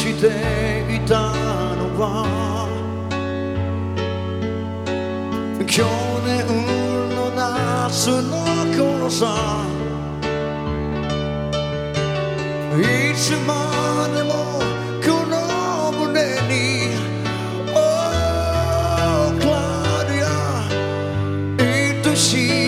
していたのは去年の夏の頃さいつまでもこの胸に Oh, Claudia 愛しく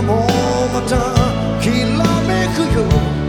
今もまたきらめくよ。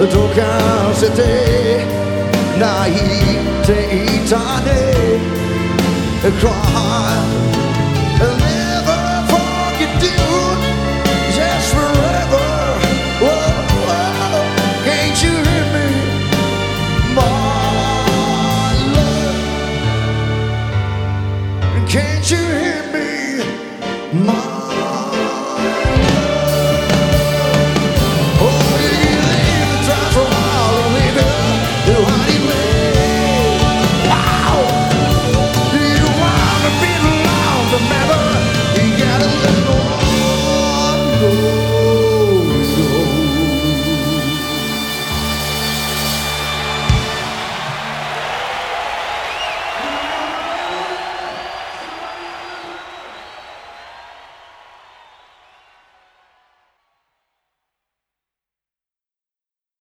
Donc c'était naïveté tannée. Croire